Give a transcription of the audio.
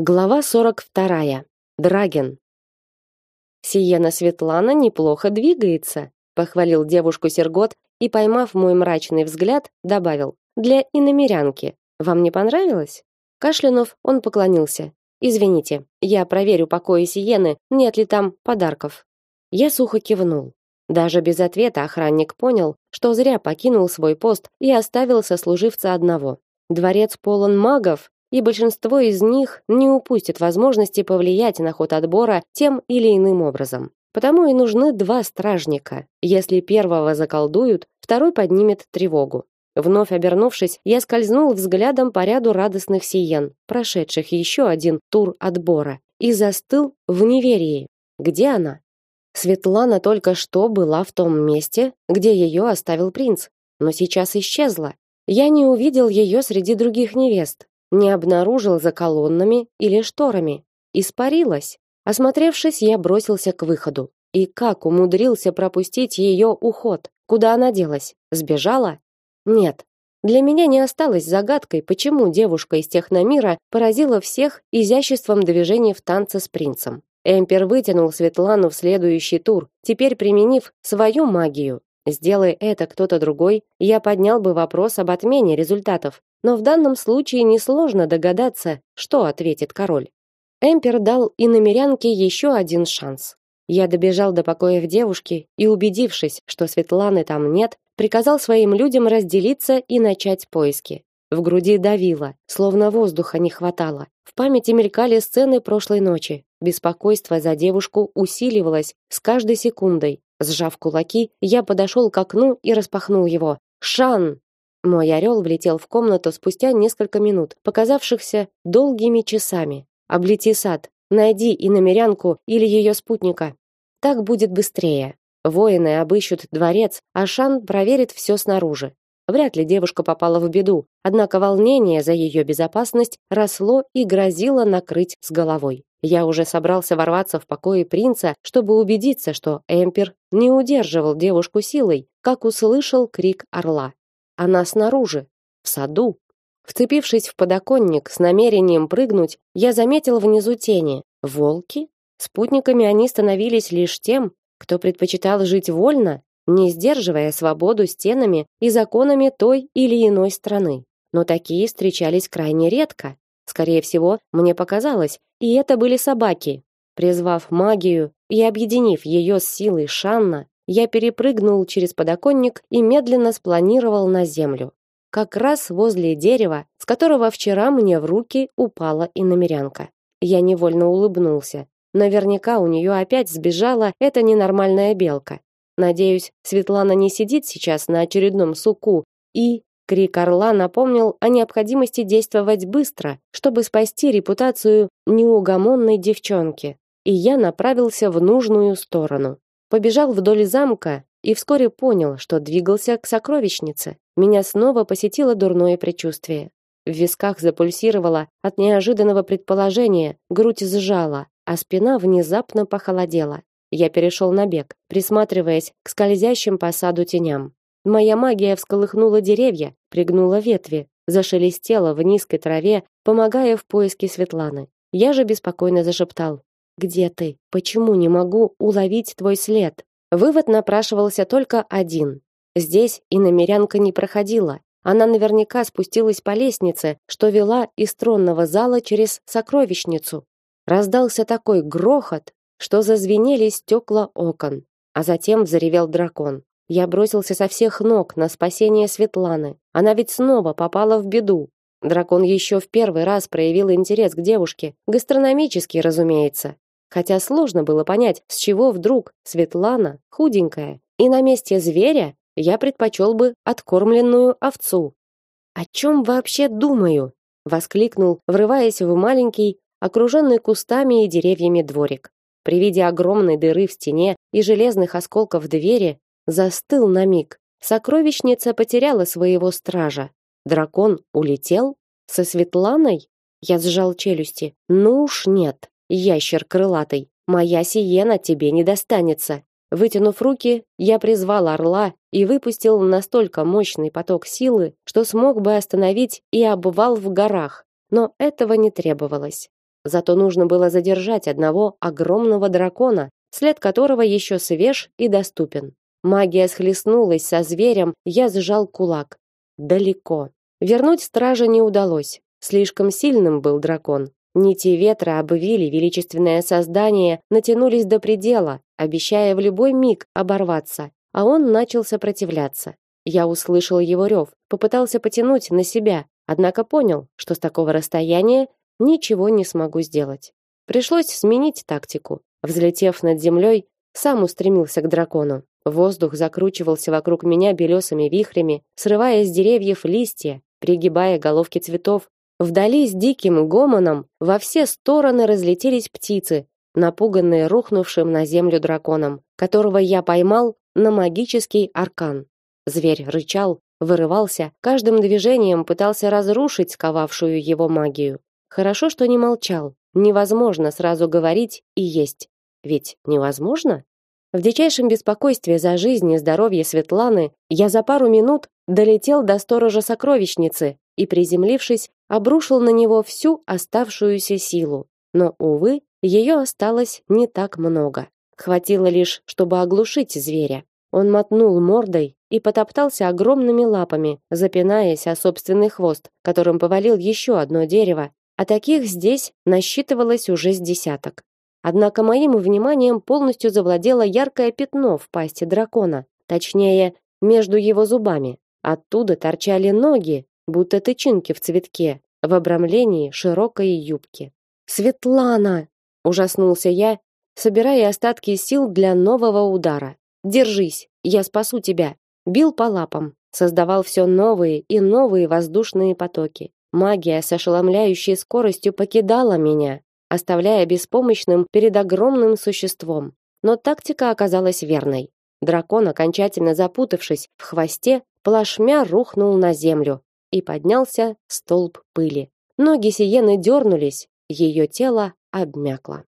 Глава 42. Драген. Сиена Светлана неплохо двигается, похвалил девушку Сергот и, поймав мой мрачный взгляд, добавил: "Для иномерянки. Вам не понравилось?" Кашлянув, он поклонился. Извините, я проверю покои Сиены, нет ли там подарков. Я сухо кивнул. Даже без ответа охранник понял, что зря покинул свой пост и оставил сослуживца одного. Дворец полон магов, и большинство из них не упустит возможности повлиять на ход отбора тем или иным образом. Потому и нужны два стражника. Если первого заколдуют, второй поднимет тревогу. Вновь обернувшись, я скользнул взглядом по ряду радостных сиен, прошедших еще один тур отбора, и застыл в неверии. Где она? Светлана только что была в том месте, где ее оставил принц, но сейчас исчезла. Я не увидел ее среди других невест, не обнаружил за колоннами или шторами. Испарилась. Осмотревшись, я бросился к выходу. И как умудрился пропустить ее уход? Куда она делась? Сбежала? Нет. Для меня не осталось загадкой, почему девушка из техномира поразила всех изяществом движений в танце с принцем. Эмпер вытянул Светлану в следующий тур, теперь применив свою магию. Сделай это кто-то другой, я поднял бы вопрос об отмене результатов, но в данном случае несложно догадаться, что ответит король. Эмпер дал и намерянке еще один шанс. Я добежал до покоев девушки и, убедившись, что Светланы там нет, приказал своим людям разделиться и начать поиски. В груди давило, словно воздуха не хватало. В памяти мелькали сцены прошлой ночи. Беспокойство за девушку усиливалось с каждой секундой. Сжав кулаки, я подошел к окну и распахнул его. «Шан!» Мой орел влетел в комнату спустя несколько минут, показавшихся долгими часами. Облети сад, найди и намерянку или ее спутника. Так будет быстрее. Воины обыщут дворец, а Шан проверит все снаружи. Вряд ли девушка попала в беду, однако волнение за ее безопасность росло и грозило накрыть с головой. Я уже собрался ворваться в покои принца, чтобы убедиться, что Эмпер не удерживал девушку силой, как услышал крик орла. Она снаружи, в саду. Вцепившись в подоконник с намерением прыгнуть, я заметил внизу тени. Волки? Спутниками они становились лишь тем, кто предпочитал жить вольно, не сдерживая свободу стенами и законами той или иной страны. Но такие встречались крайне редко. Скорее всего, мне показалось, и это были собаки. Призвав магию и объединив ее с силой Шанна, я перепрыгнул через подоконник и медленно спланировал на землю. Как раз возле дерева, с которого вчера мне в руки упала иномерянка. Я невольно улыбнулся. Наверняка у нее опять сбежала эта ненормальная белка. Надеюсь, Светлана не сидит сейчас на очередном суку и крик орла напомнил о необходимости действовать быстро, чтобы спасти репутацию неугомонной девчонки. И я направился в нужную сторону побежал вдоль замка и вскоре понял, что двигался к сокровищнице. Меня снова посетило дурное предчувствие. В висках запульсировало от неожиданного предположения, грудь сжала, а спина внезапно похолодела. Я перешел на бег, присматриваясь к скользящим по саду теням. Моя магия всколыхнула деревья, пригнула ветви, зашелестела в низкой траве, помогая в поиске Светланы. Я же беспокойно зашептал: где ты? Почему не могу уловить твой след? Вывод напрашивался только один. Здесь и намерянка не проходила. Она наверняка спустилась по лестнице, что вела из тронного зала через сокровищницу. Раздался такой грохот, что зазвенели стекла окон, а затем взревел дракон. Я бросился со всех ног на спасение Светланы. Она ведь снова попала в беду. Дракон еще в первый раз проявил интерес к девушке, гастрономический, разумеется хотя сложно было понять, с чего вдруг Светлана худенькая, и на месте зверя я предпочел бы откормленную овцу. О чем вообще думаю? воскликнул, врываясь в маленький, окруженный кустами и деревьями дворик. При виде огромной дыры в стене и железных осколков двери застыл на миг. Сокровищница потеряла своего стража. Дракон улетел со Светланой? Я сжал челюсти. Ну уж нет. Ящер крылатый, моя сиена тебе не достанется. Вытянув руки, я призвал орла и выпустил настолько мощный поток силы, что смог бы остановить и обвал в горах, но этого не требовалось. Зато нужно было задержать одного огромного дракона, след которого еще свеж и доступен. Магия схлестнулась со зверем, я сжал кулак. Далеко. Вернуть стража не удалось. Слишком сильным был дракон. Нити ветра обвили величественное создание, натянулись до предела, обещая в любой миг оборваться, а он начал сопротивляться. Я услышал его рев, попытался потянуть на себя, однако понял, что с такого расстояния ничего не смогу сделать. Пришлось сменить тактику. Взлетев над землей, сам устремился к дракону. Воздух закручивался вокруг меня белесыми вихрями, срывая с деревьев листья, пригибая головки цветов. Вдали с диким гомоном во все стороны разлетелись птицы, напуганные рухнувшим на землю драконом, которого я поймал на магический аркан. Зверь рычал, вырывался, каждым движением пытался разрушить сковавшую его магию. Хорошо, что не молчал. Невозможно сразу говорить и есть. Ведь невозможно? В дичайшем беспокойстве за жизнь и здоровье Светланы я за пару минут долетел до сторожа сокровищницы и, приземлившись, обрушил на него всю оставшуюся силу. Но, увы, ее осталось не так много. Хватило лишь, чтобы оглушить зверя. Он мотнул мордой и потоптался огромными лапами, запинаясь о собственный хвост, которым повалил еще одно дерево, а таких здесь насчитывалось уже с десяток. Однако моим вниманием полностью завладело яркое пятно в пасти дракона, точнее, между его зубами. Оттуда торчали ноги, будто тычинки в цветке, в обрамлении широкой юбки. Светлана, ужаснулся я, собирая остатки сил для нового удара. Держись, я спасу тебя. Бил по лапам, создавал все новые и новые воздушные потоки. Магия с ошеломляющей скоростью покидала меня, оставляя беспомощным перед огромным существом. Но тактика оказалась верной. Дракон, окончательно запутавшись в хвосте, плашмя рухнул на землю и поднялся столб пыли. Ноги Сиены дернулись, ее тело обмякло.